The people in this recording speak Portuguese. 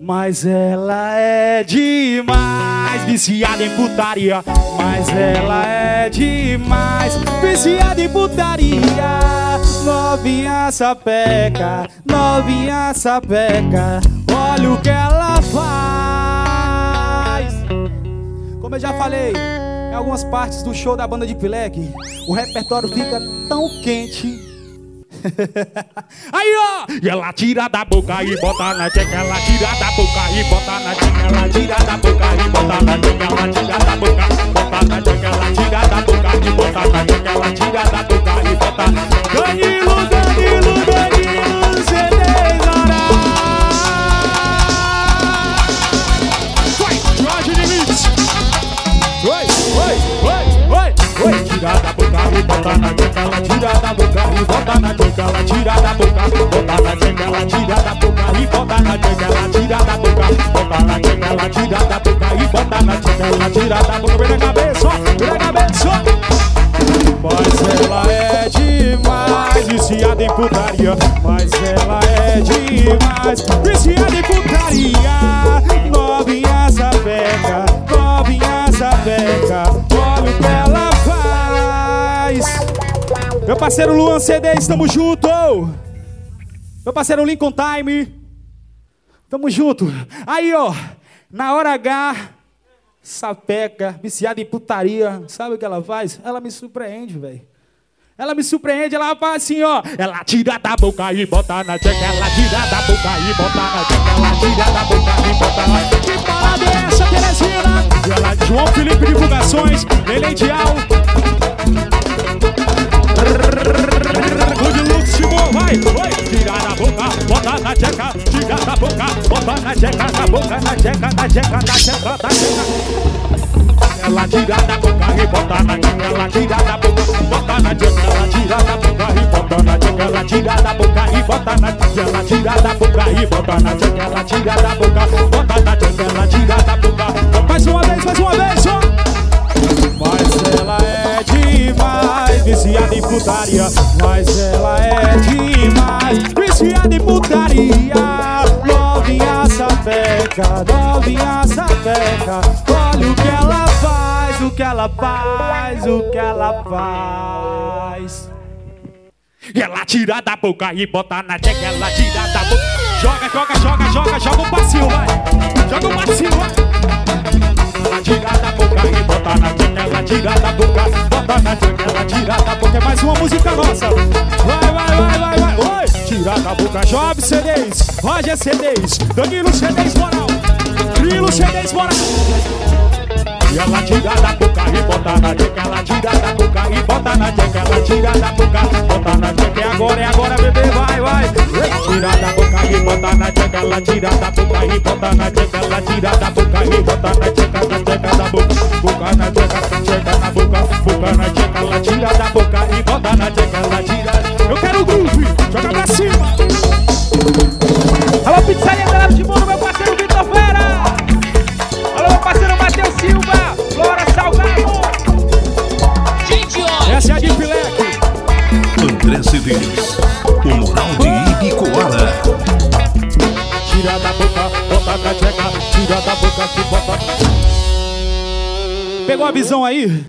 Mas ela é demais, viciada em putaria. Mas ela é demais, viciada em putaria. Novinha sapeca, novinha sapeca. Olha o que ela faz. Como eu já falei, em algumas partes do show da banda de Pileque, o repertório fica tão quente Bota na tcheca. Ela tira da boca e bota na tcheca. Ela tira da boca e bota na tcheca. Ela tira da boca, bota na tcheca. Ela tira bota na tcheca. Ela tira da boca e bota na tcheca ela tira da boca, bota na tcheca, ela tira da boca e bota na tcheca, ela tira da boca, bota na tcheca, ela tira da boca e bota na tcheca, ela tira da boca, vem na cabeça, vem na cabeça. Mas ela é demais, viciada em putaria. Mas ela é demais, viciada em putaria. Meu parceiro Luan CD, estamos junto. Meu parceiro Lincoln Time. Tamo junto. Aí, ó, na hora H, sapeca, viciada em putaria. Sabe o que ela faz? Ela me surpreende, velho. Ela me surpreende, ela faz assim, ó. Ela tira da boca e bota na tcheca. Ela tira da boca e bota na tcheca. Ela tira da boca e bota na tcheca. Que parada é essa, Teresina? Tira da boca, bota na tcheca, na boca, na tcheca, na tcheca, na tcheca, na tcheca. Ela tira da boca e bota na tcheca. Ela tira da boca, bota na tcheca. Ela tira da boca e bota na tcheca. Ela tira da boca e bota na tcheca. Ela tira da boca e bota na tcheca. Ela tira da boca, bota na tcheca. Ela tira da boca. Mais uma vez, mais uma vez, ó. Mas ela é demais, viciada em putaria. Mas ela é demais, viciada em putaria. Sapeca, novinha sapeca. Olha o que ela faz, o que ela faz, o que ela faz. E ela tira da boca e bota na tcheca, ela tira da boca. Joga, joga, joga, joga, joga o passinho, vai. Joga o passinho, vai. Ela tira da boca e bota na tcheca, ela tira da boca, bota na tcheca, ela tira da boca. É mais uma música nossa. Vai, vai, vai, vai, vai. Oi! Tira da boca, Job CDs, Roger CDs, Danilo CDs Moral, Grilo CDs Moral. E ela tira da boca e bota na tcheca, ela tira da boca e bota na tcheca, ela tira da boca, bota na tcheca. É agora, é agora, bebê, vai, vai. Tira da boca e bota na tcheca, ela tira da boca e bota na tcheca, ela tira da boca e bota na tcheca, na da boca, boca na tcheca, tcheca na boca, boca na tcheca, ela tira da boca e bota na tcheca, ela tira. Cedeiros, o moral de Ibicoara. Tira da boca, bota na tcheca, tira da boca que bota. Pegou a visão aí?